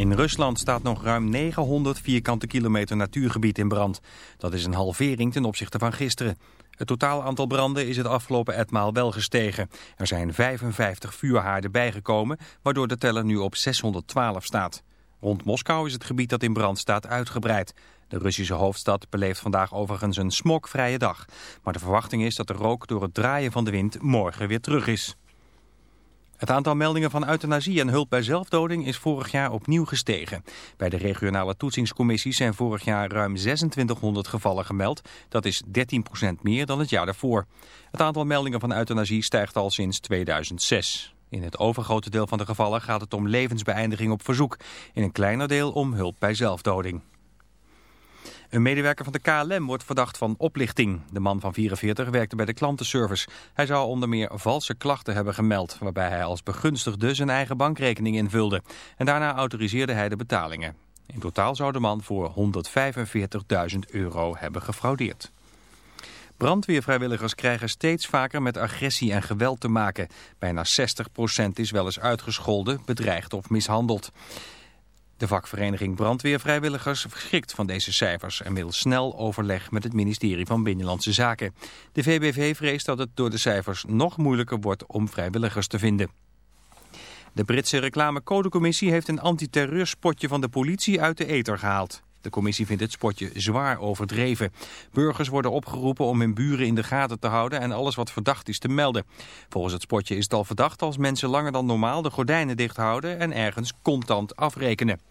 In Rusland staat nog ruim 900 vierkante kilometer natuurgebied in brand. Dat is een halvering ten opzichte van gisteren. Het totaal aantal branden is het afgelopen etmaal wel gestegen. Er zijn 55 vuurhaarden bijgekomen, waardoor de teller nu op 612 staat. Rond Moskou is het gebied dat in brand staat uitgebreid. De Russische hoofdstad beleeft vandaag overigens een smokvrije dag. Maar de verwachting is dat de rook door het draaien van de wind morgen weer terug is. Het aantal meldingen van euthanasie en hulp bij zelfdoding is vorig jaar opnieuw gestegen. Bij de regionale toetsingscommissies zijn vorig jaar ruim 2600 gevallen gemeld. Dat is 13% meer dan het jaar daarvoor. Het aantal meldingen van euthanasie stijgt al sinds 2006. In het overgrote deel van de gevallen gaat het om levensbeëindiging op verzoek. In een kleiner deel om hulp bij zelfdoding. Een medewerker van de KLM wordt verdacht van oplichting. De man van 44 werkte bij de klantenservice. Hij zou onder meer valse klachten hebben gemeld... waarbij hij als begunstigde zijn eigen bankrekening invulde. En daarna autoriseerde hij de betalingen. In totaal zou de man voor 145.000 euro hebben gefraudeerd. Brandweervrijwilligers krijgen steeds vaker met agressie en geweld te maken. Bijna 60% is wel eens uitgescholden, bedreigd of mishandeld. De vakvereniging Brandweervrijwilligers verschikt van deze cijfers en wil snel overleg met het ministerie van Binnenlandse Zaken. De VBV vreest dat het door de cijfers nog moeilijker wordt om vrijwilligers te vinden. De Britse reclamecodecommissie heeft een antiterreurspotje van de politie uit de ether gehaald. De commissie vindt het spotje zwaar overdreven. Burgers worden opgeroepen om hun buren in de gaten te houden en alles wat verdacht is te melden. Volgens het spotje is het al verdacht als mensen langer dan normaal de gordijnen dicht houden en ergens contant afrekenen.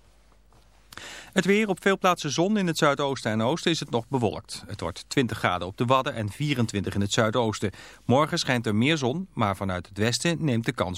Het weer op veel plaatsen zon. In het zuidoosten en oosten is het nog bewolkt. Het wordt 20 graden op de Wadden en 24 in het zuidoosten. Morgen schijnt er meer zon, maar vanuit het westen neemt de kans op